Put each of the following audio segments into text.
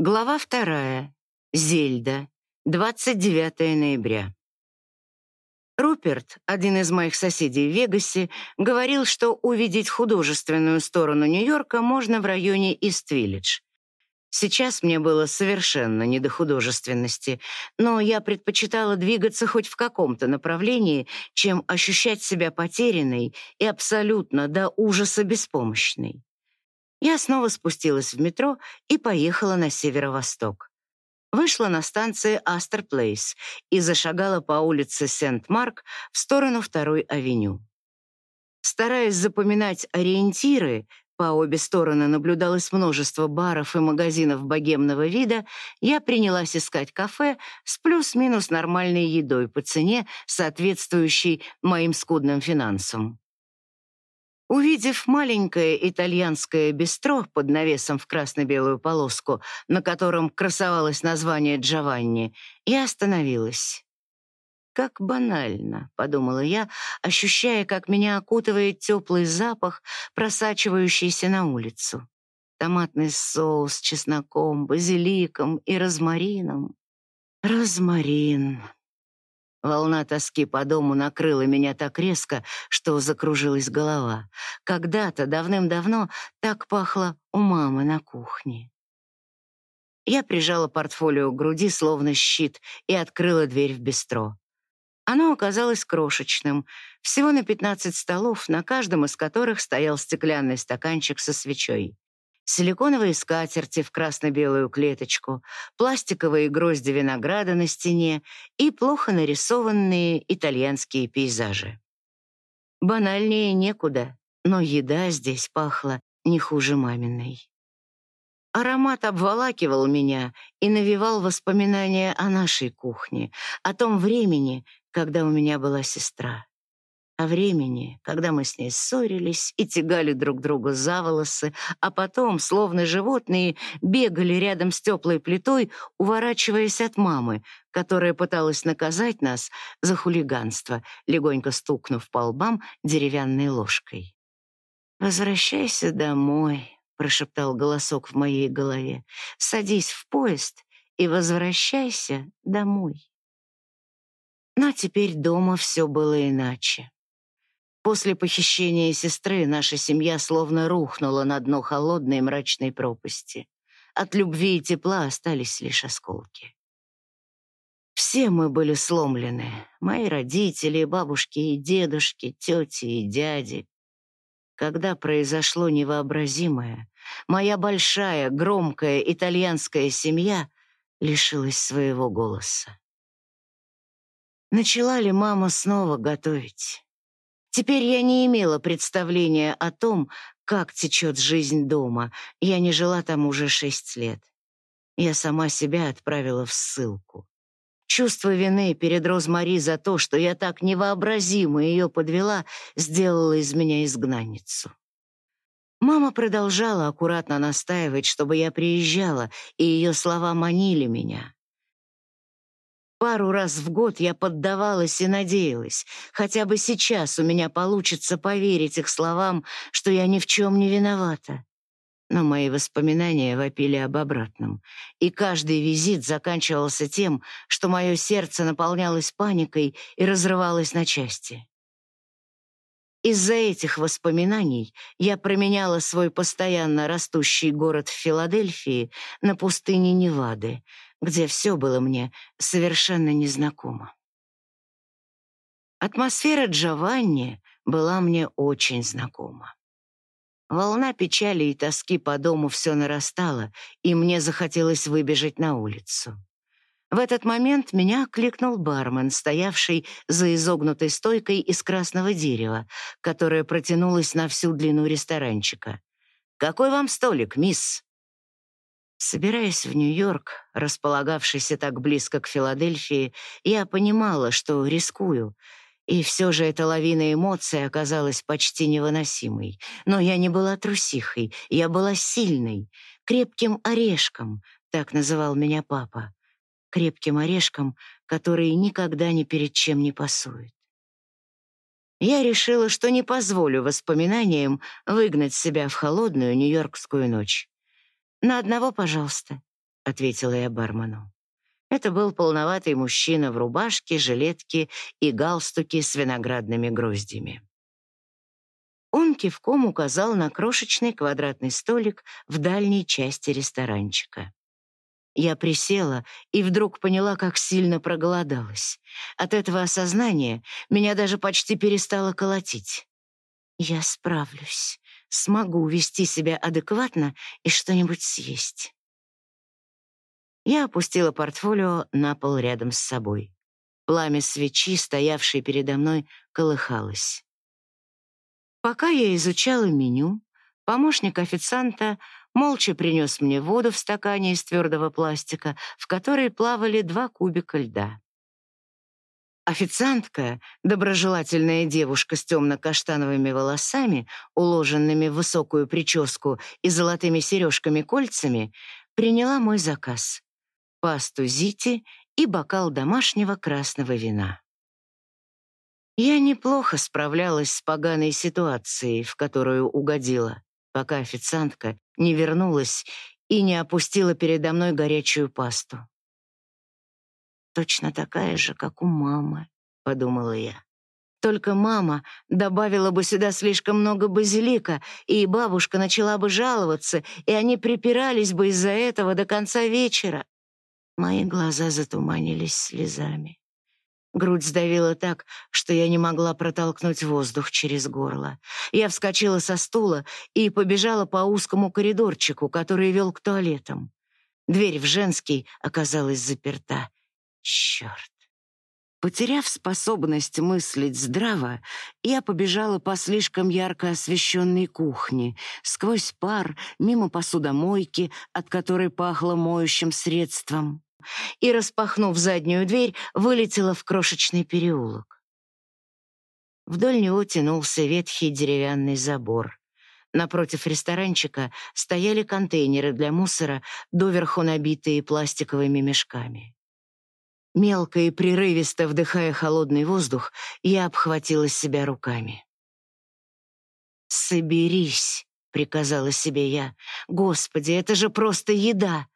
Глава вторая. Зельда. 29 ноября. Руперт, один из моих соседей в Вегасе, говорил, что увидеть художественную сторону Нью-Йорка можно в районе Ист-Виллидж. Сейчас мне было совершенно не до художественности, но я предпочитала двигаться хоть в каком-то направлении, чем ощущать себя потерянной и абсолютно до ужаса беспомощной. Я снова спустилась в метро и поехала на северо-восток. Вышла на станции Астер Плейс и зашагала по улице Сент-Марк в сторону второй авеню. Стараясь запоминать ориентиры, по обе стороны наблюдалось множество баров и магазинов богемного вида, я принялась искать кафе с плюс-минус нормальной едой по цене, соответствующей моим скудным финансам. Увидев маленькое итальянское бистро под навесом в красно-белую полоску, на котором красовалось название Джованни, я остановилась. «Как банально», — подумала я, ощущая, как меня окутывает теплый запах, просачивающийся на улицу. Томатный соус с чесноком, базиликом и розмарином. Розмарин. Волна тоски по дому накрыла меня так резко, что закружилась голова. Когда-то, давным-давно, так пахло у мамы на кухне. Я прижала портфолио к груди, словно щит, и открыла дверь в бистро. Оно оказалось крошечным, всего на 15 столов, на каждом из которых стоял стеклянный стаканчик со свечой силиконовые скатерти в красно-белую клеточку, пластиковые грозди винограда на стене и плохо нарисованные итальянские пейзажи. Банальнее некуда, но еда здесь пахла не хуже маминой. Аромат обволакивал меня и навевал воспоминания о нашей кухне, о том времени, когда у меня была сестра о времени, когда мы с ней ссорились и тягали друг друга за волосы, а потом, словно животные, бегали рядом с теплой плитой, уворачиваясь от мамы, которая пыталась наказать нас за хулиганство, легонько стукнув по лбам деревянной ложкой. «Возвращайся домой», — прошептал голосок в моей голове. «Садись в поезд и возвращайся домой». Но теперь дома все было иначе. После похищения сестры наша семья словно рухнула на дно холодной мрачной пропасти. От любви и тепла остались лишь осколки. Все мы были сломлены. Мои родители, бабушки и дедушки, тети и дяди. Когда произошло невообразимое, моя большая, громкая итальянская семья лишилась своего голоса. Начала ли мама снова готовить? Теперь я не имела представления о том, как течет жизнь дома. Я не жила там уже шесть лет. Я сама себя отправила в ссылку. Чувство вины перед Розмари за то, что я так невообразимо ее подвела, сделало из меня изгнанницу. Мама продолжала аккуратно настаивать, чтобы я приезжала, и ее слова манили меня. Пару раз в год я поддавалась и надеялась, хотя бы сейчас у меня получится поверить их словам, что я ни в чем не виновата. Но мои воспоминания вопили об обратном, и каждый визит заканчивался тем, что мое сердце наполнялось паникой и разрывалось на части. Из-за этих воспоминаний я променяла свой постоянно растущий город в Филадельфии на пустыне Невады — где все было мне совершенно незнакомо. Атмосфера Джованни была мне очень знакома. Волна печали и тоски по дому все нарастала, и мне захотелось выбежать на улицу. В этот момент меня окликнул бармен, стоявший за изогнутой стойкой из красного дерева, которая протянулась на всю длину ресторанчика. «Какой вам столик, мисс?» Собираясь в Нью-Йорк, располагавшийся так близко к Филадельфии, я понимала, что рискую, и все же эта лавина эмоций оказалась почти невыносимой. Но я не была трусихой, я была сильной, крепким орешком, так называл меня папа. Крепким орешком, который никогда ни перед чем не пасует. Я решила, что не позволю воспоминаниям выгнать себя в холодную нью-йоркскую ночь. «На одного, пожалуйста», — ответила я бармену. Это был полноватый мужчина в рубашке, жилетке и галстуке с виноградными гроздями. Он кивком указал на крошечный квадратный столик в дальней части ресторанчика. Я присела и вдруг поняла, как сильно проголодалась. От этого осознания меня даже почти перестало колотить. Я справлюсь, смогу вести себя адекватно и что-нибудь съесть. Я опустила портфолио на пол рядом с собой. Пламя свечи, стоявшей передо мной, колыхалось. Пока я изучала меню, помощник официанта молча принес мне воду в стакане из твердого пластика, в которой плавали два кубика льда. Официантка, доброжелательная девушка с темно-каштановыми волосами, уложенными в высокую прическу и золотыми сережками-кольцами, приняла мой заказ — пасту зити и бокал домашнего красного вина. Я неплохо справлялась с поганой ситуацией, в которую угодила, пока официантка не вернулась и не опустила передо мной горячую пасту. Точно такая же, как у мамы, подумала я. Только мама добавила бы сюда слишком много базилика, и бабушка начала бы жаловаться, и они припирались бы из-за этого до конца вечера. Мои глаза затуманились слезами. Грудь сдавила так, что я не могла протолкнуть воздух через горло. Я вскочила со стула и побежала по узкому коридорчику, который вел к туалетам. Дверь в женский оказалась заперта. Черт. Потеряв способность мыслить здраво, я побежала по слишком ярко освещенной кухне, сквозь пар, мимо посудомойки, от которой пахло моющим средством и, распахнув заднюю дверь, вылетела в крошечный переулок. Вдоль него тянулся ветхий деревянный забор. Напротив ресторанчика стояли контейнеры для мусора, доверху набитые пластиковыми мешками. Мелко и прерывисто вдыхая холодный воздух, я обхватила себя руками. «Соберись», — приказала себе я. «Господи, это же просто еда!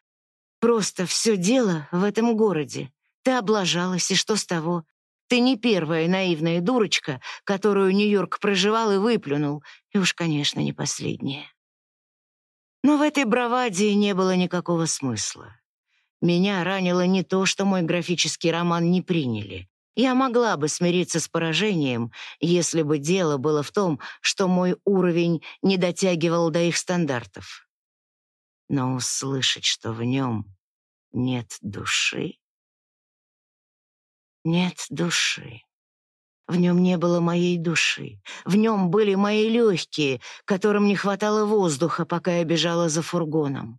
Просто все дело в этом городе. Ты облажалась, и что с того? Ты не первая наивная дурочка, которую Нью-Йорк проживал и выплюнул, и уж, конечно, не последняя. Но в этой браваде не было никакого смысла. Меня ранило не то, что мой графический роман не приняли. Я могла бы смириться с поражением, если бы дело было в том, что мой уровень не дотягивал до их стандартов но услышать, что в нем нет души... Нет души. В нем не было моей души. В нем были мои легкие, которым не хватало воздуха, пока я бежала за фургоном.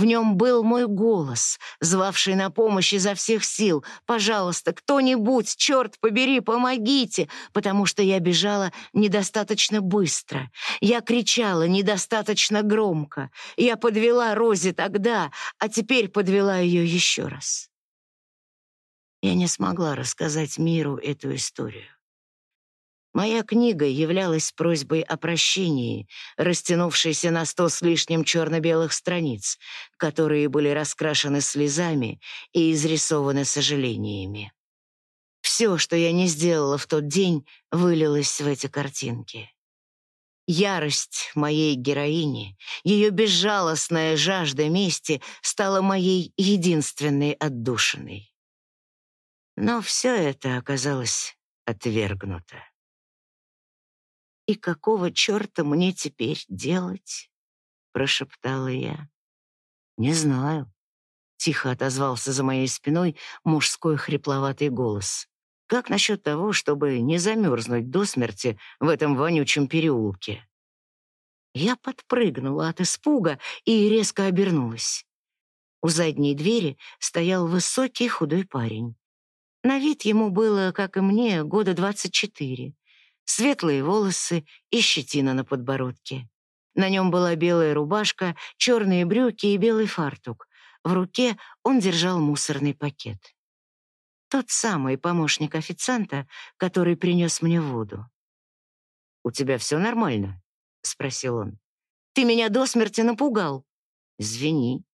В нем был мой голос, звавший на помощь изо всех сил. «Пожалуйста, кто-нибудь, черт побери, помогите!» Потому что я бежала недостаточно быстро. Я кричала недостаточно громко. Я подвела Рози тогда, а теперь подвела ее еще раз. Я не смогла рассказать миру эту историю. Моя книга являлась просьбой о прощении, растянувшейся на сто с лишним черно-белых страниц, которые были раскрашены слезами и изрисованы сожалениями. Все, что я не сделала в тот день, вылилось в эти картинки. Ярость моей героини, ее безжалостная жажда мести стала моей единственной отдушиной. Но все это оказалось отвергнуто. «И какого черта мне теперь делать?» — прошептала я. «Не знаю», — тихо отозвался за моей спиной мужской хрипловатый голос. «Как насчет того, чтобы не замерзнуть до смерти в этом вонючем переулке?» Я подпрыгнула от испуга и резко обернулась. У задней двери стоял высокий худой парень. На вид ему было, как и мне, года двадцать четыре светлые волосы и щетина на подбородке. На нем была белая рубашка, черные брюки и белый фартук. В руке он держал мусорный пакет. Тот самый помощник официанта, который принес мне воду. «У тебя все нормально?» — спросил он. «Ты меня до смерти напугал». «Извини».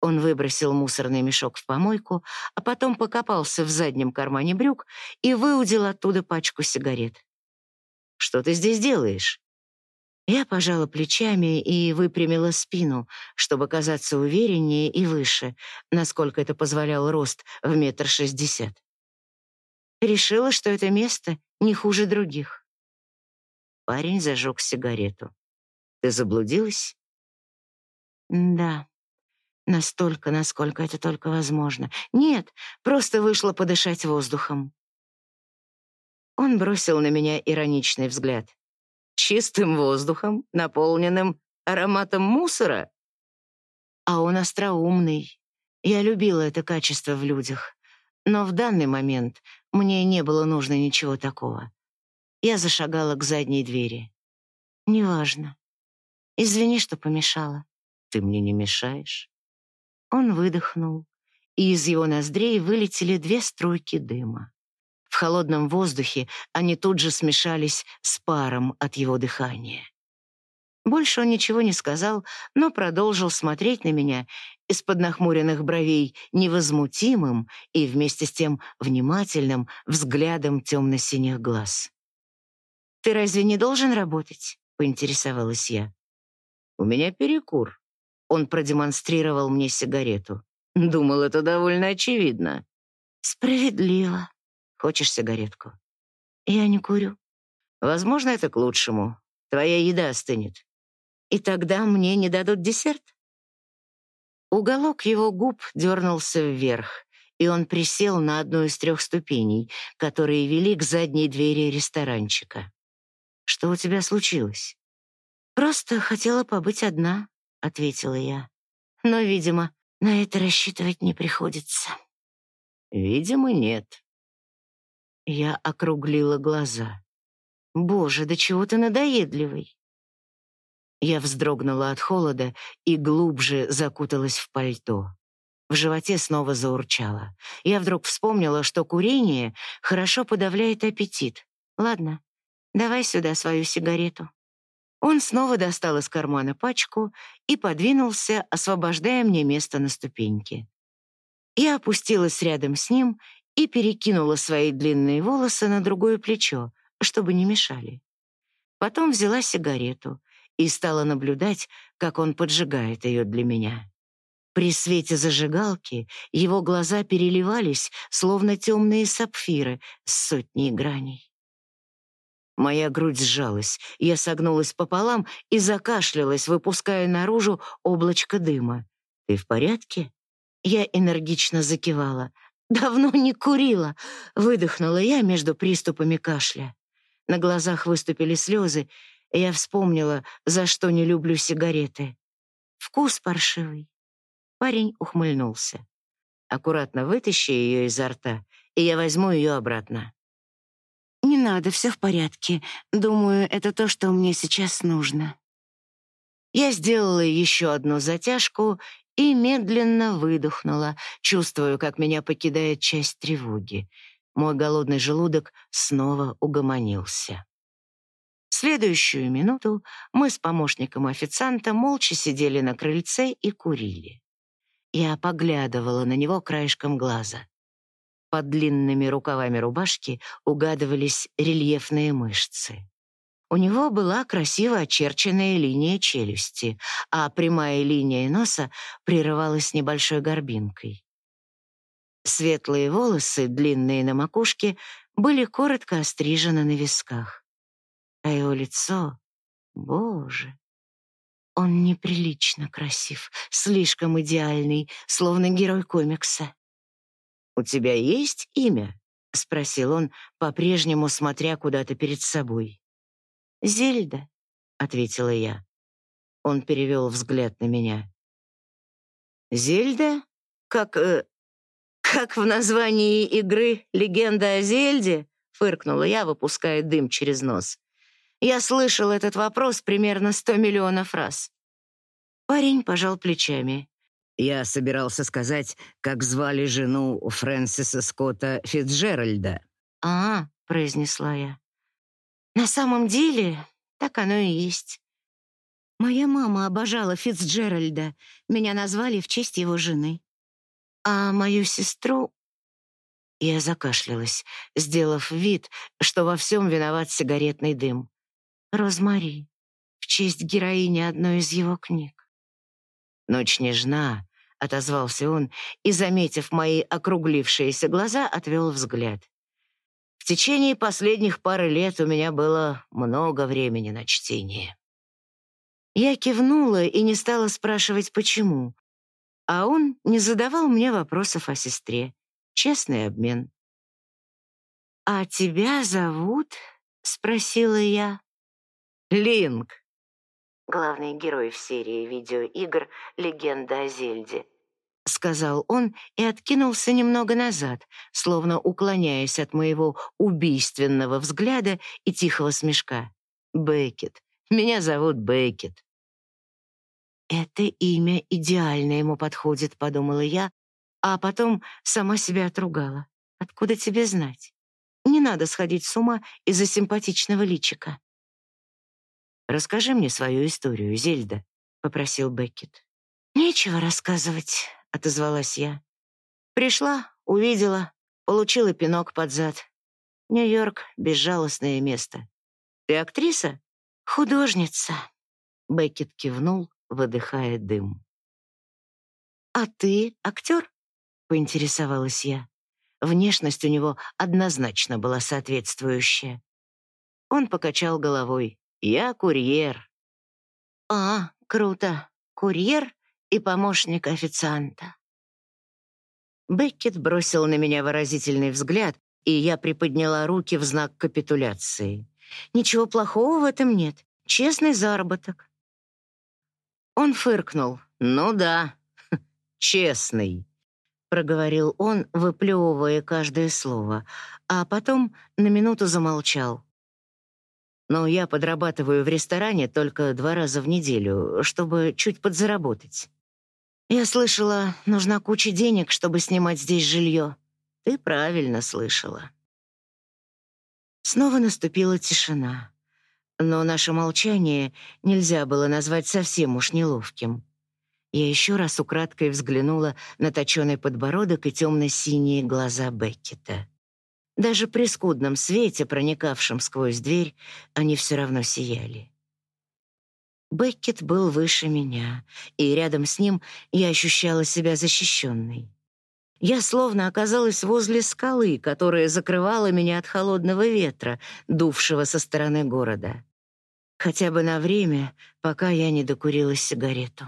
Он выбросил мусорный мешок в помойку, а потом покопался в заднем кармане брюк и выудил оттуда пачку сигарет. «Что ты здесь делаешь?» Я пожала плечами и выпрямила спину, чтобы казаться увереннее и выше, насколько это позволял рост в метр шестьдесят. Решила, что это место не хуже других. Парень зажег сигарету. «Ты заблудилась?» «Да», Настолько, насколько это только возможно. Нет, просто вышла подышать воздухом. Он бросил на меня ироничный взгляд. Чистым воздухом, наполненным ароматом мусора? А он остроумный. Я любила это качество в людях. Но в данный момент мне не было нужно ничего такого. Я зашагала к задней двери. «Неважно. Извини, что помешала». «Ты мне не мешаешь?» Он выдохнул, и из его ноздрей вылетели две струйки дыма. В холодном воздухе они тут же смешались с паром от его дыхания. Больше он ничего не сказал, но продолжил смотреть на меня из-под нахмуренных бровей невозмутимым и вместе с тем внимательным взглядом темно-синих глаз. «Ты разве не должен работать?» — поинтересовалась я. «У меня перекур», он продемонстрировал мне сигарету. Думал, это довольно очевидно. Справедливо. Хочешь сигаретку? Я не курю. Возможно, это к лучшему. Твоя еда остынет. И тогда мне не дадут десерт? Уголок его губ дернулся вверх, и он присел на одну из трех ступеней, которые вели к задней двери ресторанчика. «Что у тебя случилось?» «Просто хотела побыть одна», — ответила я. «Но, видимо, на это рассчитывать не приходится». «Видимо, нет». Я округлила глаза. «Боже, да чего ты надоедливый!» Я вздрогнула от холода и глубже закуталась в пальто. В животе снова заурчало. Я вдруг вспомнила, что курение хорошо подавляет аппетит. «Ладно, давай сюда свою сигарету». Он снова достал из кармана пачку и подвинулся, освобождая мне место на ступеньке. Я опустилась рядом с ним и перекинула свои длинные волосы на другое плечо, чтобы не мешали. Потом взяла сигарету и стала наблюдать, как он поджигает ее для меня. При свете зажигалки его глаза переливались, словно темные сапфиры с сотней граней. Моя грудь сжалась, я согнулась пополам и закашлялась, выпуская наружу облачко дыма. «Ты в порядке?» Я энергично закивала. «Давно не курила!» — выдохнула я между приступами кашля. На глазах выступили слезы, и я вспомнила, за что не люблю сигареты. Вкус паршивый. Парень ухмыльнулся. «Аккуратно вытащи ее изо рта, и я возьму ее обратно». «Не надо, все в порядке. Думаю, это то, что мне сейчас нужно». Я сделала еще одну затяжку и медленно выдохнула, чувствую, как меня покидает часть тревоги. Мой голодный желудок снова угомонился. В следующую минуту мы с помощником официанта молча сидели на крыльце и курили. Я поглядывала на него краешком глаза. Под длинными рукавами рубашки угадывались рельефные мышцы. У него была красиво очерченная линия челюсти, а прямая линия носа прерывалась небольшой горбинкой. Светлые волосы, длинные на макушке, были коротко острижены на висках. А его лицо... Боже! Он неприлично красив, слишком идеальный, словно герой комикса. «У тебя есть имя?» — спросил он, по-прежнему смотря куда-то перед собой. «Зельда», — ответила я. Он перевел взгляд на меня. «Зельда? Как... Э, как в названии игры «Легенда о Зельде»?» — фыркнула я, выпуская дым через нос. Я слышал этот вопрос примерно сто миллионов раз. Парень пожал плечами. Я собирался сказать, как звали жену Фрэнсиса Скотта Фитджеральда. «А, — произнесла я, — на самом деле так оно и есть. Моя мама обожала Фицджеральда. Меня назвали в честь его жены. А мою сестру... Я закашлялась, сделав вид, что во всем виноват сигаретный дым. Розмари, в честь героини одной из его книг. «Ночь нежна», — отозвался он и, заметив мои округлившиеся глаза, отвел взгляд. В течение последних пары лет у меня было много времени на чтение. Я кивнула и не стала спрашивать, почему. А он не задавал мне вопросов о сестре. Честный обмен. «А тебя зовут?» — спросила я. «Линк», главный герой в серии видеоигр «Легенда о Зельде», — сказал он и откинулся немного назад, словно уклоняясь от моего убийственного взгляда и тихого смешка. «Беккет. Меня зовут Беккет». «Это имя идеально ему подходит», — подумала я, а потом сама себя отругала. «Откуда тебе знать? Не надо сходить с ума из-за симпатичного личика». «Расскажи мне свою историю, Зельда», — попросил Беккет. «Нечего рассказывать», — отозвалась я. Пришла, увидела, получила пинок под зад. Нью-Йорк — безжалостное место. Ты актриса? Художница. Беккет кивнул, выдыхая дым. «А ты актер?» — поинтересовалась я. Внешность у него однозначно была соответствующая. Он покачал головой. «Я курьер». «А, круто. Курьер и помощник официанта». Беккет бросил на меня выразительный взгляд, и я приподняла руки в знак капитуляции. «Ничего плохого в этом нет. Честный заработок. Он фыркнул. «Ну да, честный», — проговорил он, выплевывая каждое слово, а потом на минуту замолчал. «Но я подрабатываю в ресторане только два раза в неделю, чтобы чуть подзаработать. Я слышала, нужна куча денег, чтобы снимать здесь жилье. Ты правильно слышала». Снова наступила тишина но наше молчание нельзя было назвать совсем уж неловким. Я еще раз украдкой взглянула на точёный подбородок и темно-синие глаза Беккета. Даже при скудном свете, проникавшем сквозь дверь, они все равно сияли. Беккет был выше меня, и рядом с ним я ощущала себя защищенной. Я словно оказалась возле скалы, которая закрывала меня от холодного ветра, дувшего со стороны города. Хотя бы на время, пока я не докурила сигарету.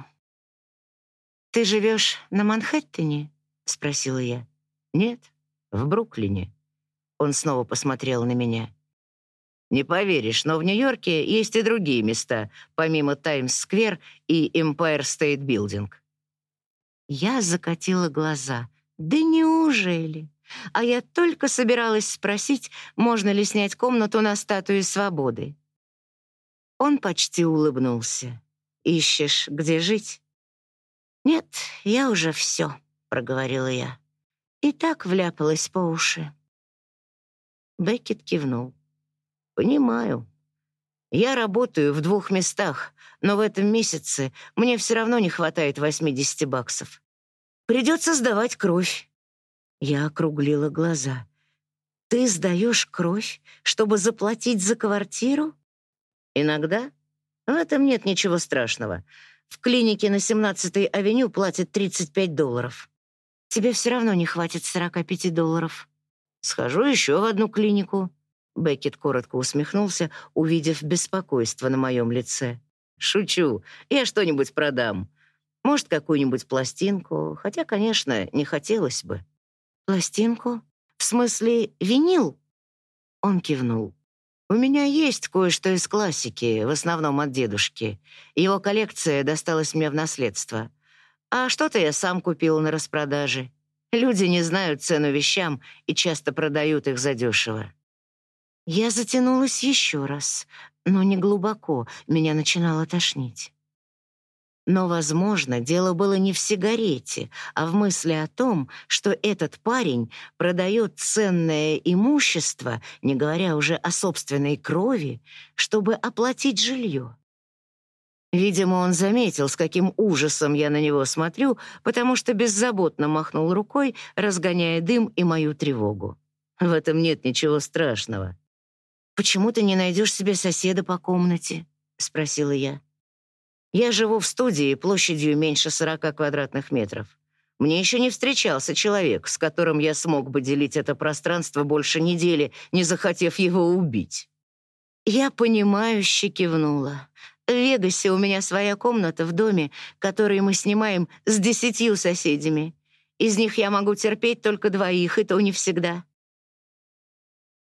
«Ты живешь на Манхэттене?» — спросила я. «Нет, в Бруклине». Он снова посмотрел на меня. «Не поверишь, но в Нью-Йорке есть и другие места, помимо Таймс-сквер и Building». Я закатила глаза. «Да неужели?» А я только собиралась спросить, можно ли снять комнату на статуе свободы. Он почти улыбнулся. «Ищешь, где жить?» «Нет, я уже все», — проговорила я. И так вляпалась по уши. Беккет кивнул. «Понимаю. Я работаю в двух местах, но в этом месяце мне все равно не хватает 80 баксов. Придется сдавать кровь». Я округлила глаза. «Ты сдаешь кровь, чтобы заплатить за квартиру?» Иногда в этом нет ничего страшного. В клинике на 17-й авеню платят 35 долларов. Тебе все равно не хватит 45 долларов. Схожу еще в одну клинику. Беккет коротко усмехнулся, увидев беспокойство на моем лице. Шучу, я что-нибудь продам. Может, какую-нибудь пластинку, хотя, конечно, не хотелось бы. Пластинку? В смысле, винил? Он кивнул. У меня есть кое-что из классики, в основном от дедушки. Его коллекция досталась мне в наследство. А что-то я сам купил на распродаже. Люди не знают цену вещам и часто продают их задешево. Я затянулась еще раз, но не глубоко, меня начинало тошнить. Но, возможно, дело было не в сигарете, а в мысли о том, что этот парень продает ценное имущество, не говоря уже о собственной крови, чтобы оплатить жилье. Видимо, он заметил, с каким ужасом я на него смотрю, потому что беззаботно махнул рукой, разгоняя дым и мою тревогу. В этом нет ничего страшного. «Почему ты не найдешь себе соседа по комнате?» — спросила я. «Я живу в студии площадью меньше 40 квадратных метров. Мне еще не встречался человек, с которым я смог бы делить это пространство больше недели, не захотев его убить». Я понимающе кивнула. В Вегасе у меня своя комната в доме, который мы снимаем с десятью соседями. Из них я могу терпеть только двоих, и то не всегда.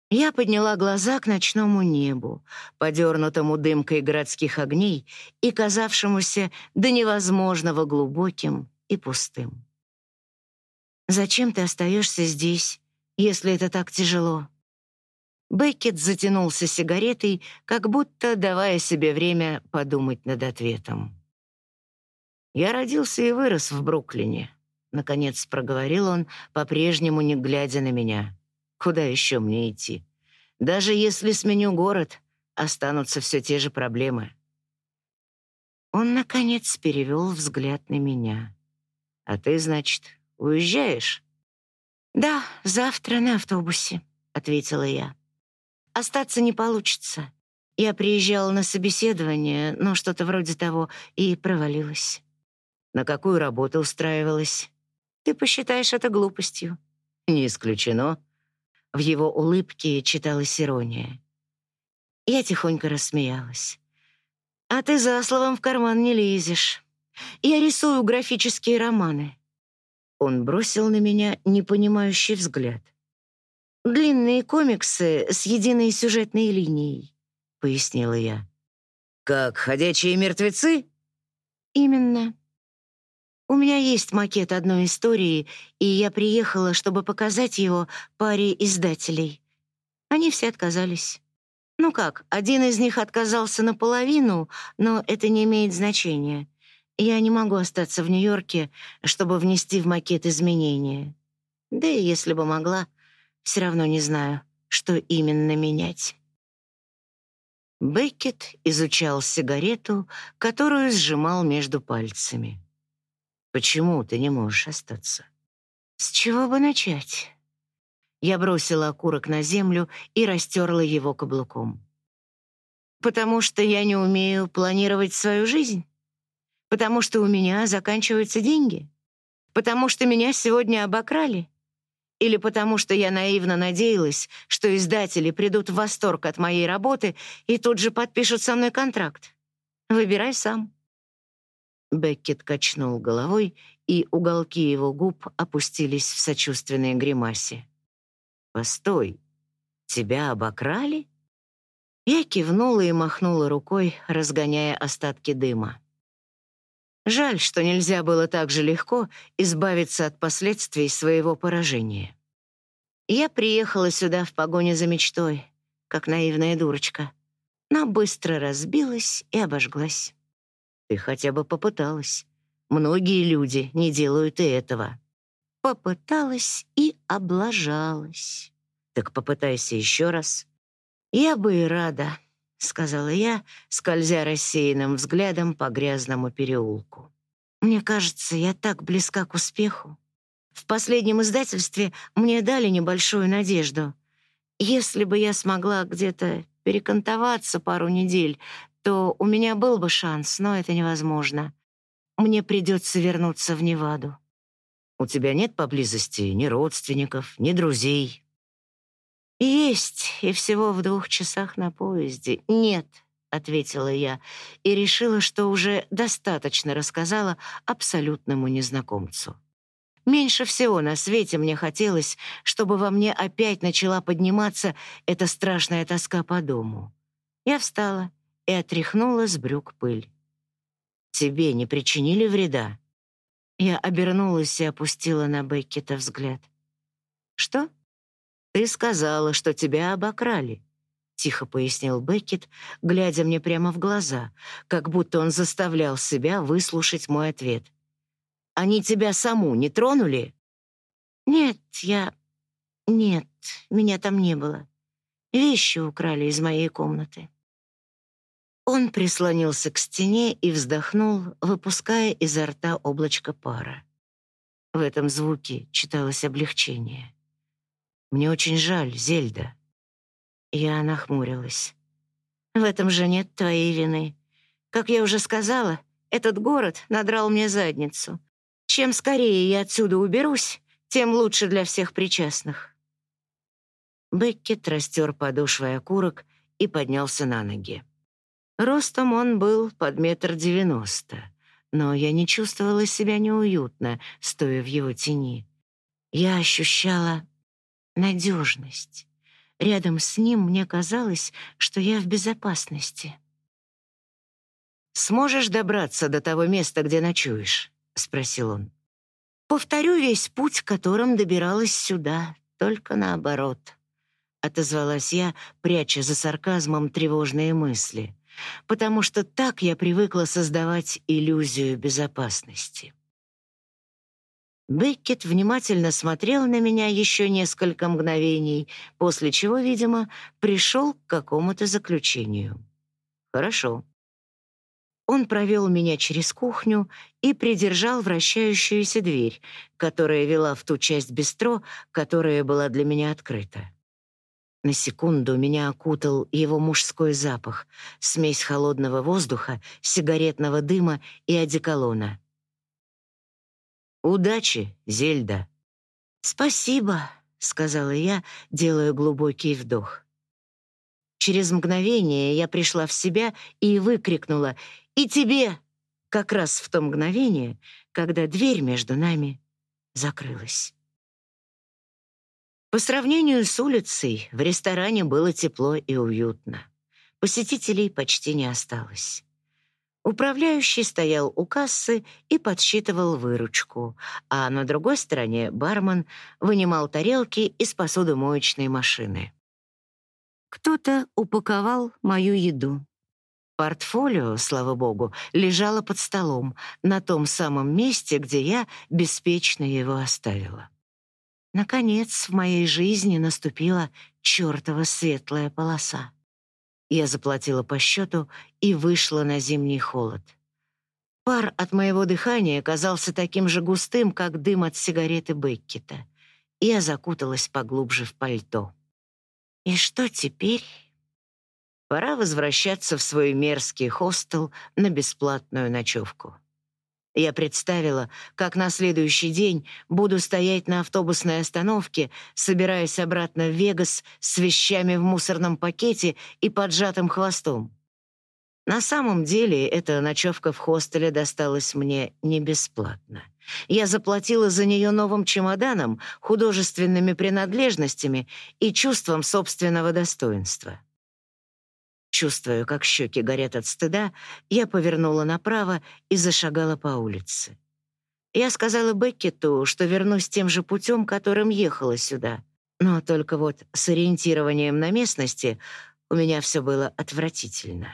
Я подняла глаза к ночному небу, подернутому дымкой городских огней и казавшемуся до невозможного глубоким и пустым. «Зачем ты остаешься здесь, если это так тяжело?» Беккет затянулся сигаретой, как будто давая себе время подумать над ответом. «Я родился и вырос в Бруклине», — наконец проговорил он, по-прежнему не глядя на меня. «Куда еще мне идти? Даже если сменю город, останутся все те же проблемы». Он, наконец, перевел взгляд на меня. «А ты, значит, уезжаешь?» «Да, завтра на автобусе», — ответила я. Остаться не получится. Я приезжала на собеседование, но что-то вроде того, и провалилась. На какую работу устраивалась? Ты посчитаешь это глупостью. Не исключено. В его улыбке читалась ирония. Я тихонько рассмеялась. А ты за словом в карман не лезешь. Я рисую графические романы. Он бросил на меня непонимающий взгляд. Длинные комиксы с единой сюжетной линией, пояснила я. Как ходячие мертвецы? Именно. У меня есть макет одной истории, и я приехала, чтобы показать его паре издателей. Они все отказались. Ну как, один из них отказался наполовину, но это не имеет значения. Я не могу остаться в Нью-Йорке, чтобы внести в макет изменения. Да и если бы могла, все равно не знаю, что именно менять. Беккет изучал сигарету, которую сжимал между пальцами. «Почему ты не можешь остаться?» «С чего бы начать?» Я бросила окурок на землю и растерла его каблуком. «Потому что я не умею планировать свою жизнь? Потому что у меня заканчиваются деньги? Потому что меня сегодня обокрали? Или потому что я наивно надеялась, что издатели придут в восторг от моей работы и тут же подпишут со мной контракт. Выбирай сам. Беккет качнул головой, и уголки его губ опустились в сочувственной гримасе. «Постой, тебя обокрали?» Я кивнула и махнула рукой, разгоняя остатки дыма. Жаль, что нельзя было так же легко избавиться от последствий своего поражения. Я приехала сюда в погоне за мечтой, как наивная дурочка, но быстро разбилась и обожглась. Ты хотя бы попыталась. Многие люди не делают и этого. Попыталась и облажалась. Так попытайся еще раз. Я бы и рада, — сказала я, скользя рассеянным взглядом по грязному переулку. «Мне кажется, я так близка к успеху. В последнем издательстве мне дали небольшую надежду. Если бы я смогла где-то перекантоваться пару недель, то у меня был бы шанс, но это невозможно. Мне придется вернуться в Неваду». «У тебя нет поблизости ни родственников, ни друзей?» «Есть, и всего в двух часах на поезде. Нет», — ответила я, и решила, что уже достаточно рассказала абсолютному незнакомцу. Меньше всего на свете мне хотелось, чтобы во мне опять начала подниматься эта страшная тоска по дому. Я встала и отряхнула с брюк пыль. «Тебе не причинили вреда?» Я обернулась и опустила на Беккета взгляд. «Что?» «Ты сказала, что тебя обокрали», — тихо пояснил Беккет, глядя мне прямо в глаза, как будто он заставлял себя выслушать мой ответ. «Они тебя саму не тронули?» «Нет, я... Нет, меня там не было. Вещи украли из моей комнаты». Он прислонился к стене и вздохнул, выпуская изо рта облачко пара. В этом звуке читалось облегчение. «Мне очень жаль, Зельда». Я нахмурилась. «В этом же нет твоей вины. Как я уже сказала, этот город надрал мне задницу. Чем скорее я отсюда уберусь, тем лучше для всех причастных». Беккет растер подошвой окурок и поднялся на ноги. Ростом он был под метр девяносто, но я не чувствовала себя неуютно, стоя в его тени. Я ощущала надежность. Рядом с ним мне казалось, что я в безопасности. «Сможешь добраться до того места, где ночуешь?» — спросил он. «Повторю весь путь, которым добиралась сюда, только наоборот», — отозвалась я, пряча за сарказмом тревожные мысли потому что так я привыкла создавать иллюзию безопасности. Беккет внимательно смотрел на меня еще несколько мгновений, после чего, видимо, пришел к какому-то заключению. «Хорошо». Он провел меня через кухню и придержал вращающуюся дверь, которая вела в ту часть бистро, которая была для меня открыта. На секунду меня окутал его мужской запах, смесь холодного воздуха, сигаретного дыма и одеколона. «Удачи, Зельда!» «Спасибо», — сказала я, делая глубокий вдох. Через мгновение я пришла в себя и выкрикнула «И тебе!» как раз в то мгновение, когда дверь между нами закрылась. По сравнению с улицей, в ресторане было тепло и уютно. Посетителей почти не осталось. Управляющий стоял у кассы и подсчитывал выручку, а на другой стороне бармен вынимал тарелки из посудомоечной машины. Кто-то упаковал мою еду. Портфолио, слава богу, лежало под столом, на том самом месте, где я беспечно его оставила. Наконец, в моей жизни наступила чертова светлая полоса. Я заплатила по счету и вышла на зимний холод. Пар от моего дыхания казался таким же густым, как дым от сигареты Беккета. Я закуталась поглубже в пальто. И что теперь? Пора возвращаться в свой мерзкий хостел на бесплатную ночевку. Я представила, как на следующий день буду стоять на автобусной остановке, собираясь обратно в Вегас с вещами в мусорном пакете и поджатым хвостом. На самом деле, эта ночевка в хостеле досталась мне не бесплатно. Я заплатила за нее новым чемоданом, художественными принадлежностями и чувством собственного достоинства. Чувствуя, как щеки горят от стыда, я повернула направо и зашагала по улице. Я сказала Беккету, что вернусь тем же путем, которым ехала сюда. Но только вот с ориентированием на местности у меня все было отвратительно.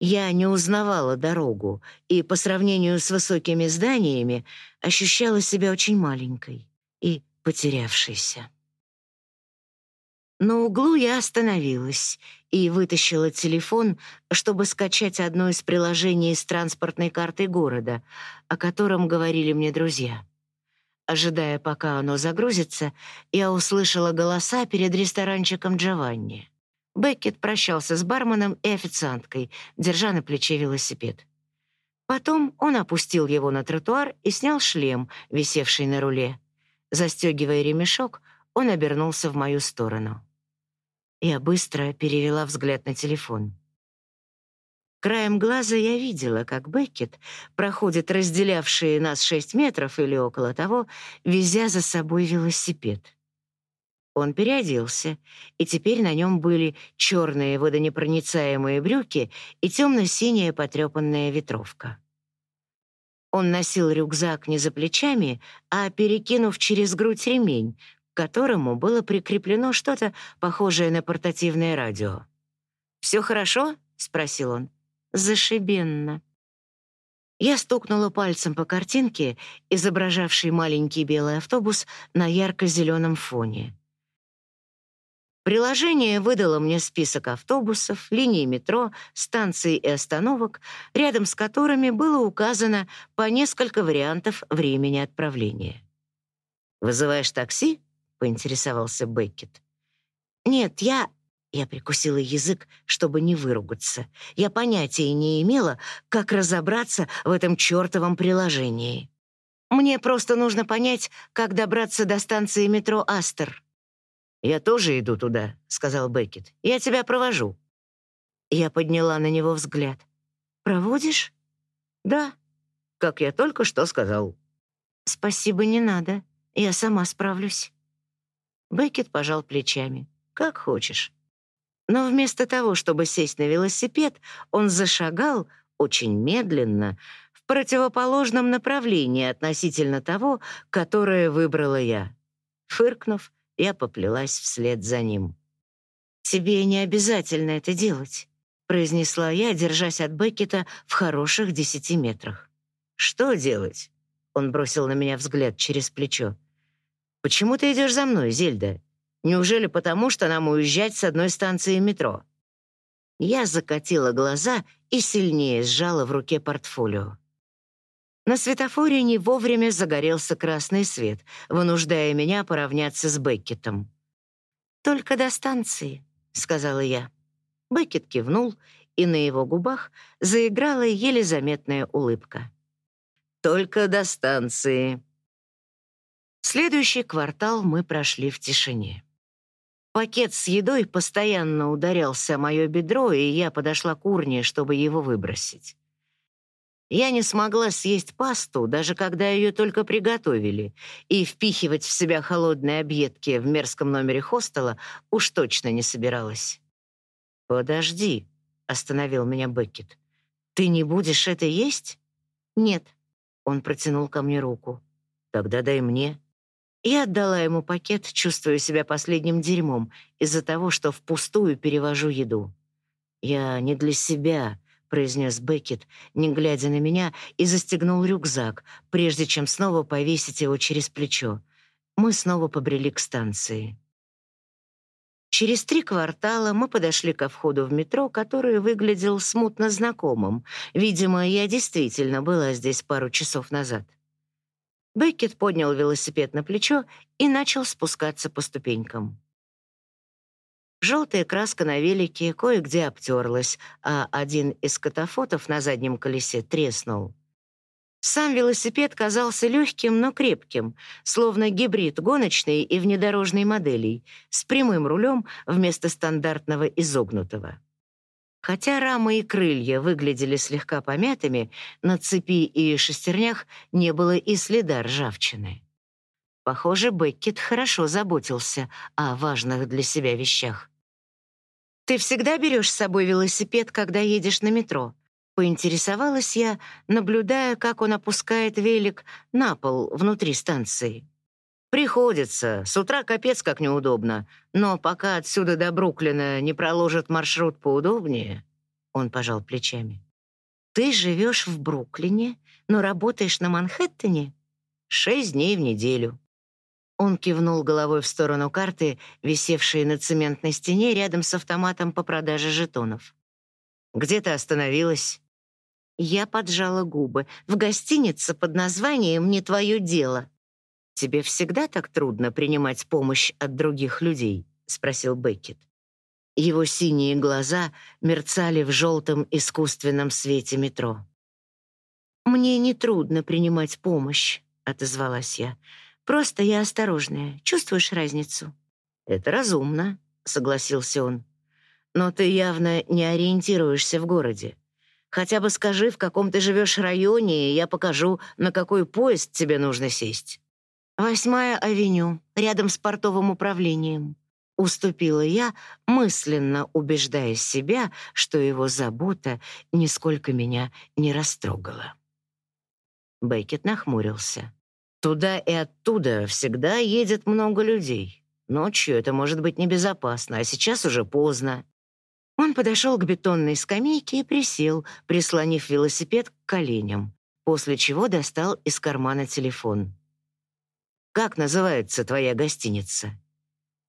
Я не узнавала дорогу и по сравнению с высокими зданиями ощущала себя очень маленькой и потерявшейся. На углу я остановилась и вытащила телефон, чтобы скачать одно из приложений с транспортной картой города, о котором говорили мне друзья. Ожидая, пока оно загрузится, я услышала голоса перед ресторанчиком Джованни. Беккет прощался с барменом и официанткой, держа на плече велосипед. Потом он опустил его на тротуар и снял шлем, висевший на руле. Застегивая ремешок, он обернулся в мою сторону. Я быстро перевела взгляд на телефон. Краем глаза я видела, как Беккет проходит разделявшие нас шесть метров или около того, везя за собой велосипед. Он переоделся, и теперь на нем были черные водонепроницаемые брюки и темно-синяя потрепанная ветровка. Он носил рюкзак не за плечами, а перекинув через грудь ремень, которому было прикреплено что-то похожее на портативное радио. «Все хорошо?» — спросил он. «Зашибенно». Я стукнула пальцем по картинке, изображавшей маленький белый автобус на ярко-зеленом фоне. Приложение выдало мне список автобусов, линий метро, станций и остановок, рядом с которыми было указано по несколько вариантов времени отправления. «Вызываешь такси?» — поинтересовался Беккет. «Нет, я...» Я прикусила язык, чтобы не выругаться. Я понятия не имела, как разобраться в этом чертовом приложении. Мне просто нужно понять, как добраться до станции метро «Астер». «Я тоже иду туда», — сказал Беккет. «Я тебя провожу». Я подняла на него взгляд. «Проводишь?» «Да, как я только что сказал». «Спасибо, не надо. Я сама справлюсь». Беккет пожал плечами. «Как хочешь». Но вместо того, чтобы сесть на велосипед, он зашагал очень медленно в противоположном направлении относительно того, которое выбрала я. Фыркнув, я поплелась вслед за ним. «Тебе не обязательно это делать», — произнесла я, держась от Беккета в хороших десяти метрах. «Что делать?» — он бросил на меня взгляд через плечо. «Почему ты идешь за мной, Зельда? Неужели потому, что нам уезжать с одной станции метро?» Я закатила глаза и сильнее сжала в руке портфолио. На светофоре не вовремя загорелся красный свет, вынуждая меня поравняться с Беккетом. «Только до станции», — сказала я. Беккет кивнул, и на его губах заиграла еле заметная улыбка. «Только до станции». Следующий квартал мы прошли в тишине. Пакет с едой постоянно ударялся о мое бедро, и я подошла к урне, чтобы его выбросить. Я не смогла съесть пасту, даже когда ее только приготовили, и впихивать в себя холодные объедки в мерзком номере хостела уж точно не собиралась. «Подожди», — остановил меня Беккет. «Ты не будешь это есть?» «Нет», — он протянул ко мне руку. «Тогда дай мне». Я отдала ему пакет, чувствуя себя последним дерьмом из-за того, что впустую перевожу еду. «Я не для себя», — произнес Беккет, не глядя на меня, и застегнул рюкзак, прежде чем снова повесить его через плечо. Мы снова побрели к станции. Через три квартала мы подошли ко входу в метро, который выглядел смутно знакомым. Видимо, я действительно была здесь пару часов назад. Беккет поднял велосипед на плечо и начал спускаться по ступенькам. Желтая краска на велике кое-где обтерлась, а один из катафотов на заднем колесе треснул. Сам велосипед казался легким, но крепким, словно гибрид гоночной и внедорожной моделей, с прямым рулем вместо стандартного изогнутого. Хотя рамы и крылья выглядели слегка помятыми, на цепи и шестернях не было и следа ржавчины. Похоже, Беккет хорошо заботился о важных для себя вещах. «Ты всегда берешь с собой велосипед, когда едешь на метро?» Поинтересовалась я, наблюдая, как он опускает велик на пол внутри станции. «Приходится. С утра капец как неудобно. Но пока отсюда до Бруклина не проложат маршрут поудобнее...» Он пожал плечами. «Ты живешь в Бруклине, но работаешь на Манхэттене?» «Шесть дней в неделю». Он кивнул головой в сторону карты, висевшей на цементной стене рядом с автоматом по продаже жетонов. «Где ты остановилась?» Я поджала губы. «В гостинице под названием «Не твое дело». «Тебе всегда так трудно принимать помощь от других людей?» — спросил Беккет. Его синие глаза мерцали в желтом искусственном свете метро. «Мне не трудно принимать помощь», — отозвалась я. Просто я осторожная. Чувствуешь разницу?» «Это разумно», — согласился он. «Но ты явно не ориентируешься в городе. Хотя бы скажи, в каком ты живешь районе, и я покажу, на какой поезд тебе нужно сесть». «Восьмая авеню, рядом с портовым управлением», — уступила я, мысленно убеждая себя, что его забота нисколько меня не растрогала. Беккет нахмурился. Туда и оттуда всегда едет много людей. Ночью это может быть небезопасно, а сейчас уже поздно. Он подошел к бетонной скамейке и присел, прислонив велосипед к коленям, после чего достал из кармана телефон. «Как называется твоя гостиница?»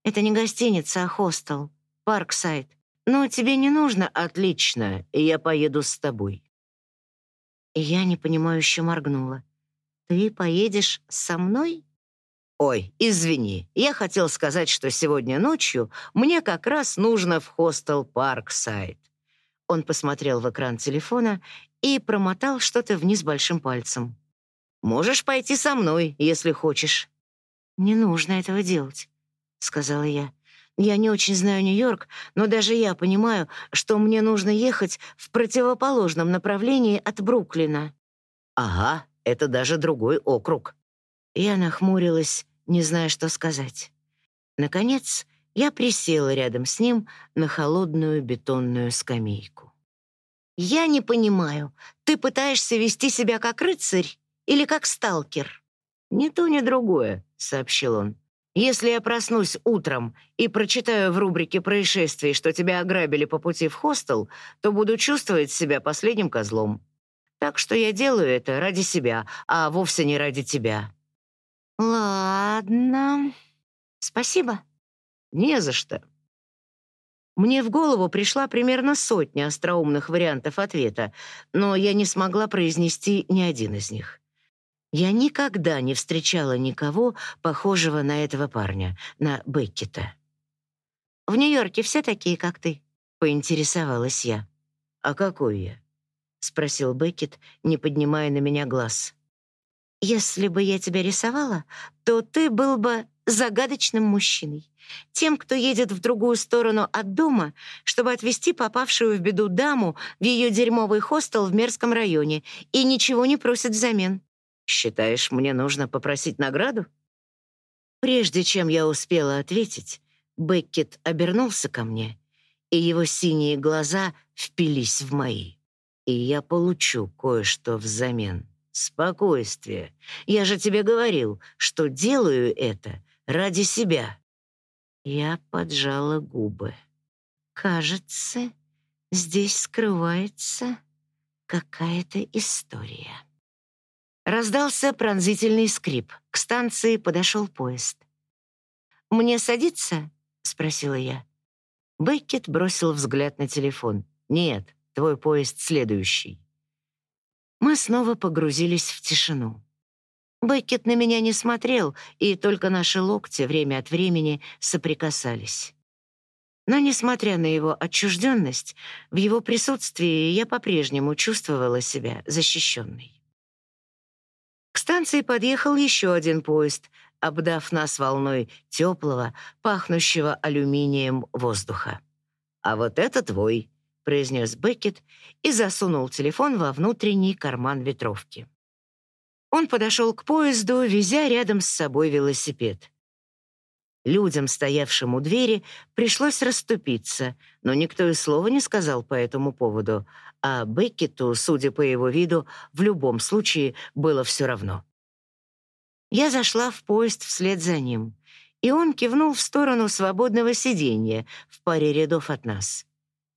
Это не гостиница, а хостел. Parkside. Но тебе не нужно. Отлично, я поеду с тобой. И я непонимающе моргнула. Ты поедешь со мной? Ой, извини, я хотел сказать, что сегодня ночью мне как раз нужно в хостел Parkside. Он посмотрел в экран телефона и промотал что-то вниз большим пальцем. Можешь пойти со мной, если хочешь. Не нужно этого делать, сказала я. Я не очень знаю Нью-Йорк, но даже я понимаю, что мне нужно ехать в противоположном направлении от Бруклина. Ага, это даже другой округ. Я нахмурилась, не зная, что сказать. Наконец, я присела рядом с ним на холодную бетонную скамейку. «Я не понимаю, ты пытаешься вести себя как рыцарь или как сталкер?» «Ни то, ни другое», — сообщил он. Если я проснусь утром и прочитаю в рубрике происшествий, что тебя ограбили по пути в хостел, то буду чувствовать себя последним козлом. Так что я делаю это ради себя, а вовсе не ради тебя». «Ладно. Спасибо». «Не за что». Мне в голову пришла примерно сотня остроумных вариантов ответа, но я не смогла произнести ни один из них. Я никогда не встречала никого, похожего на этого парня, на Беккета. «В Нью-Йорке все такие, как ты?» — поинтересовалась я. «А какой я?» — спросил Беккет, не поднимая на меня глаз. «Если бы я тебя рисовала, то ты был бы загадочным мужчиной, тем, кто едет в другую сторону от дома, чтобы отвезти попавшую в беду даму в ее дерьмовый хостел в Мерском районе и ничего не просит взамен. Считаешь, мне нужно попросить награду? Прежде чем я успела ответить, Беккет обернулся ко мне, и его синие глаза впились в мои. И я получу кое-что взамен. Спокойствие. Я же тебе говорил, что делаю это ради себя. Я поджала губы. Кажется, здесь скрывается какая-то история. Раздался пронзительный скрип. К станции подошел поезд. «Мне садиться?» — спросила я. Беккет бросил взгляд на телефон. «Нет, твой поезд следующий». Мы снова погрузились в тишину. Беккет на меня не смотрел, и только наши локти время от времени соприкасались. Но, несмотря на его отчужденность, в его присутствии я по-прежнему чувствовала себя защищенной. Станции подъехал еще один поезд, обдав нас волной теплого, пахнущего алюминием воздуха. «А вот это твой», — произнес Беккет и засунул телефон во внутренний карман ветровки. Он подошел к поезду, везя рядом с собой велосипед. Людям, стоявшим у двери, пришлось расступиться, но никто и слова не сказал по этому поводу, а Беккету, судя по его виду, в любом случае было все равно. Я зашла в поезд вслед за ним, и он кивнул в сторону свободного сиденья в паре рядов от нас.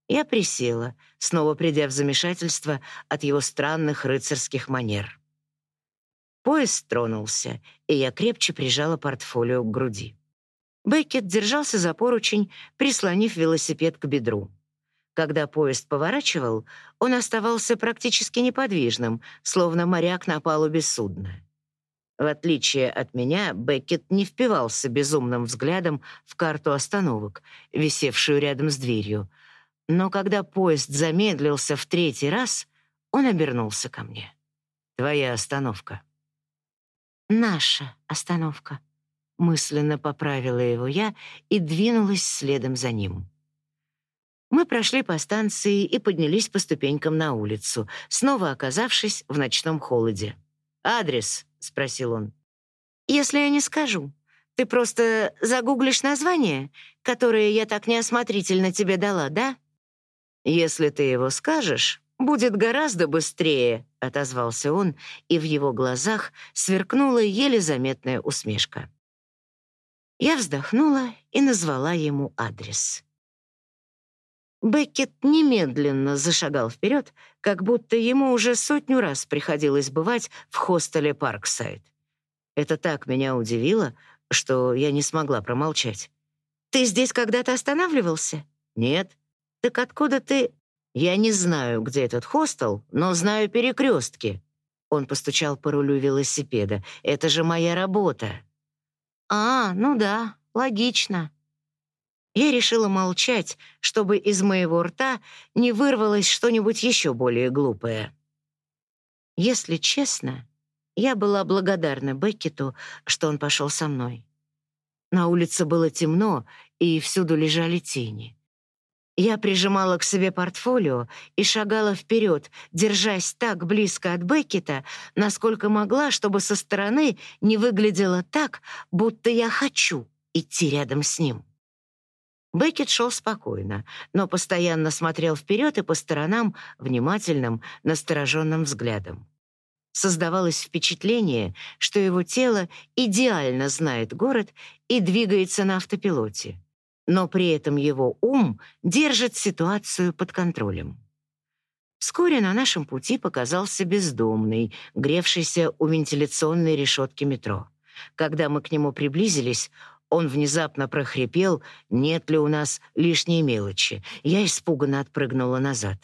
Я присела, снова придя в замешательство от его странных рыцарских манер. Поезд тронулся, и я крепче прижала портфолио к груди. Беккет держался за поручень, прислонив велосипед к бедру. Когда поезд поворачивал, он оставался практически неподвижным, словно моряк на палубе судна. В отличие от меня, Беккет не впивался безумным взглядом в карту остановок, висевшую рядом с дверью. Но когда поезд замедлился в третий раз, он обернулся ко мне. «Твоя остановка». «Наша остановка», — мысленно поправила его я и двинулась следом за ним. Мы прошли по станции и поднялись по ступенькам на улицу, снова оказавшись в ночном холоде. «Адрес?» — спросил он. «Если я не скажу, ты просто загуглишь название, которое я так неосмотрительно тебе дала, да?» «Если ты его скажешь, будет гораздо быстрее», — отозвался он, и в его глазах сверкнула еле заметная усмешка. Я вздохнула и назвала ему адрес. Беккет немедленно зашагал вперед, как будто ему уже сотню раз приходилось бывать в хостеле Парксайд. Это так меня удивило, что я не смогла промолчать. Ты здесь когда-то останавливался? Нет. Так откуда ты... Я не знаю, где этот хостел, но знаю перекрестки. Он постучал по рулю велосипеда. Это же моя работа. А, ну да, логично. Я решила молчать, чтобы из моего рта не вырвалось что-нибудь еще более глупое. Если честно, я была благодарна Беккету, что он пошел со мной. На улице было темно, и всюду лежали тени. Я прижимала к себе портфолио и шагала вперед, держась так близко от Беккета, насколько могла, чтобы со стороны не выглядело так, будто я хочу идти рядом с ним. Беккет шел спокойно, но постоянно смотрел вперед и по сторонам внимательным, настороженным взглядом. Создавалось впечатление, что его тело идеально знает город и двигается на автопилоте, но при этом его ум держит ситуацию под контролем. Вскоре на нашем пути показался бездомный, гревшийся у вентиляционной решетки метро. Когда мы к нему приблизились, он внезапно прохрипел, нет ли у нас лишней мелочи. Я испуганно отпрыгнула назад.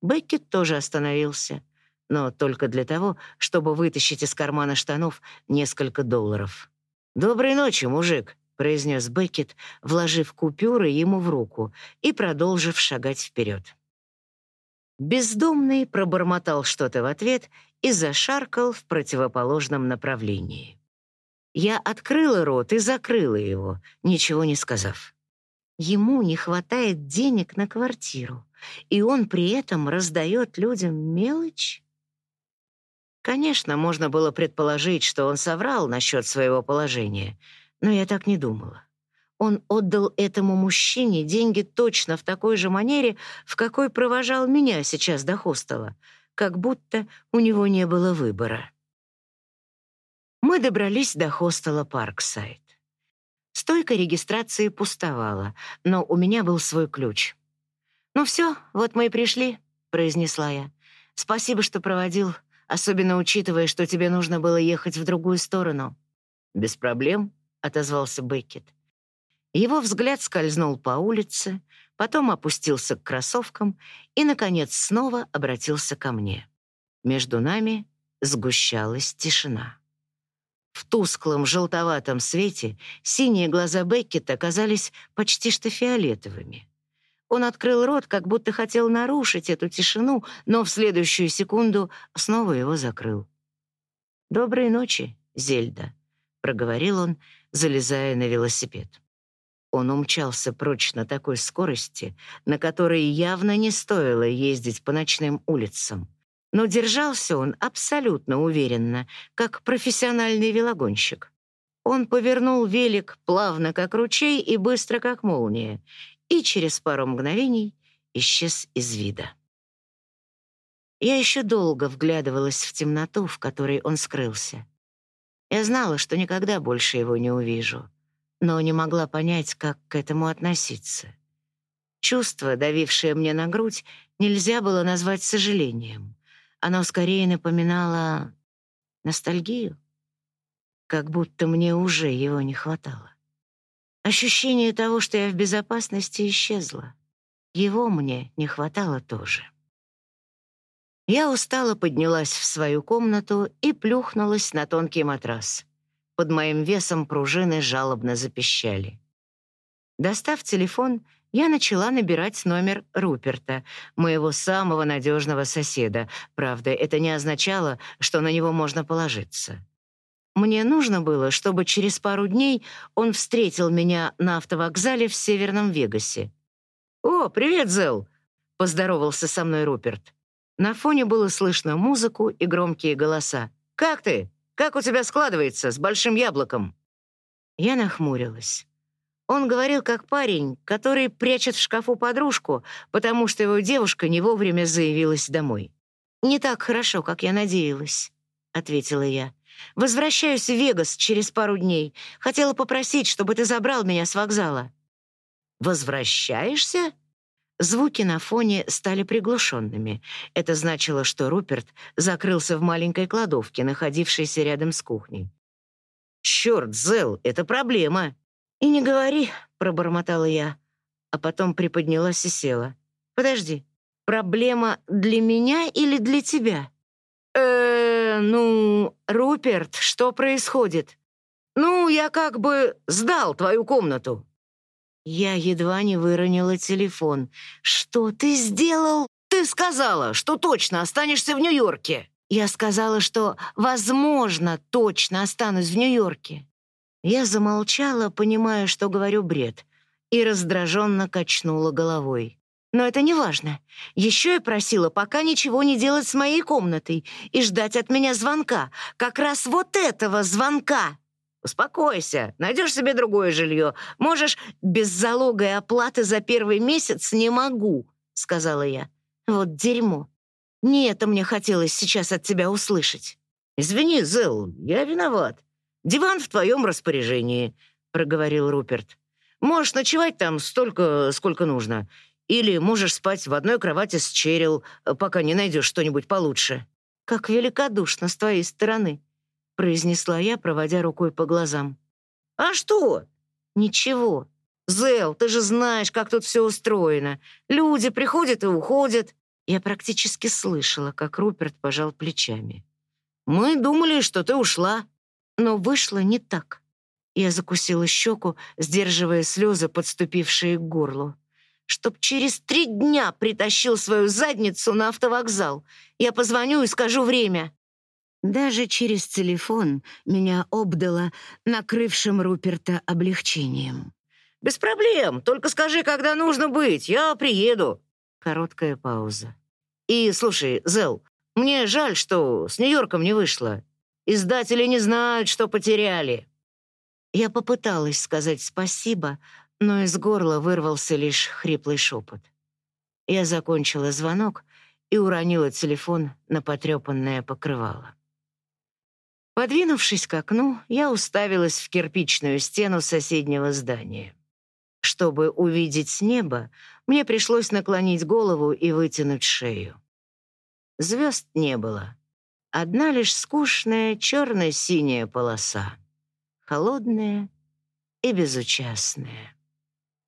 Беккет тоже остановился, но только для того, чтобы вытащить из кармана штанов несколько долларов. «Доброй ночи, мужик», — произнес Беккет, вложив купюры ему в руку и продолжив шагать вперед. Бездомный пробормотал что-то в ответ и зашаркал в противоположном направлении. Я открыла рот и закрыла его, ничего не сказав. Ему не хватает денег на квартиру, и он при этом раздает людям мелочь? Конечно, можно было предположить, что он соврал насчет своего положения, но я так не думала. Он отдал этому мужчине деньги точно в такой же манере, в какой провожал меня сейчас до хостела, как будто у него не было выбора. Мы добрались до хостела Парксайд. Стойка регистрации пустовала, но у меня был свой ключ. «Ну все, вот мы и пришли», — произнесла я. «Спасибо, что проводил, особенно учитывая, что тебе нужно было ехать в другую сторону». «Без проблем», — отозвался Беккет. Его взгляд скользнул по улице, потом опустился к кроссовкам и, наконец, снова обратился ко мне. Между нами сгущалась тишина. В тусклом желтоватом свете синие глаза Беккета казались почти что фиолетовыми. Он открыл рот, как будто хотел нарушить эту тишину, но в следующую секунду снова его закрыл. «Доброй ночи, Зельда», — проговорил он, залезая на велосипед. Он умчался прочь на такой скорости, на которой явно не стоило ездить по ночным улицам. Но держался он абсолютно уверенно, как профессиональный велогонщик. Он повернул велик плавно, как ручей, и быстро, как молния, и через пару мгновений исчез из вида. Я еще долго вглядывалась в темноту, в которой он скрылся. Я знала, что никогда больше его не увижу, но не могла понять, как к этому относиться. Чувство, давившее мне на грудь, нельзя было назвать сожалением. Оно скорее напоминало ностальгию, как будто мне уже его не хватало. Ощущение того, что я в безопасности, исчезло. Его мне не хватало тоже. Я устало поднялась в свою комнату и плюхнулась на тонкий матрас. Под моим весом пружины жалобно запищали. Достав телефон, я начала набирать номер Руперта, моего самого надежного соседа. Правда, это не означало, что на него можно положиться. Мне нужно было, чтобы через пару дней он встретил меня на автовокзале в Северном Вегасе. «О, привет, Зел!» — поздоровался со мной Руперт. На фоне было слышно музыку и громкие голоса. «Как ты? Как у тебя складывается с большим яблоком?» Я нахмурилась. Он говорил как парень, который прячет в шкафу подружку, потому что его девушка не вовремя заявилась домой. «Не так хорошо, как я надеялась», — ответила я. «Возвращаюсь в Вегас через пару дней. Хотела попросить, чтобы ты забрал меня с вокзала». «Возвращаешься?» Звуки на фоне стали приглушенными. Это значило, что Руперт закрылся в маленькой кладовке, находившейся рядом с кухней. «Чёрт, Зел, это проблема!» «И не говори», — пробормотала я, а потом приподнялась и села. «Подожди, проблема для меня или для тебя?» «Э, ну, Руперт, что происходит?» «Ну, я как бы сдал твою комнату». Я едва не выронила телефон. «Что ты сделал?» «Ты сказала, что точно останешься в Нью-Йорке». Я сказала, что, возможно, точно останусь в Нью-Йорке. Я замолчала, понимая, что говорю бред, и раздраженно качнула головой. Но это не важно. Еще я просила пока ничего не делать с моей комнатой и ждать от меня звонка. Как раз вот этого звонка. Успокойся, найдешь себе другое жилье. Можешь без залога и оплаты за первый месяц не могу, сказала я. Вот дерьмо. Не это мне хотелось сейчас от тебя услышать. Извини, Зел, я виноват. Диван в твоем распоряжении, проговорил Руперт. Можешь ночевать там столько, сколько нужно. Или можешь спать в одной кровати с Черил, пока не найдешь что-нибудь получше. Как великодушно с твоей стороны, произнесла я, проводя рукой по глазам. А что? Ничего. Зел, ты же знаешь, как тут все устроено. Люди приходят и уходят. Я практически слышала, как Руперт пожал плечами. Мы думали, что ты ушла, но вышло не так. Я закусила щеку, сдерживая слезы, подступившие к горлу чтоб через три дня притащил свою задницу на автовокзал. Я позвоню и скажу время». Даже через телефон меня обдало накрывшим Руперта облегчением. «Без проблем, только скажи, когда нужно быть, я приеду». Короткая пауза. «И, слушай, Зел, мне жаль, что с Нью-Йорком не вышло. Издатели не знают, что потеряли». Я попыталась сказать спасибо, но из горла вырвался лишь хриплый шепот. Я закончила звонок и уронила телефон на потрепанное покрывало. Подвинувшись к окну, я уставилась в кирпичную стену соседнего здания. Чтобы увидеть с неба, мне пришлось наклонить голову и вытянуть шею. Звезд не было. Одна лишь скучная черно-синяя полоса. Холодная и безучастная.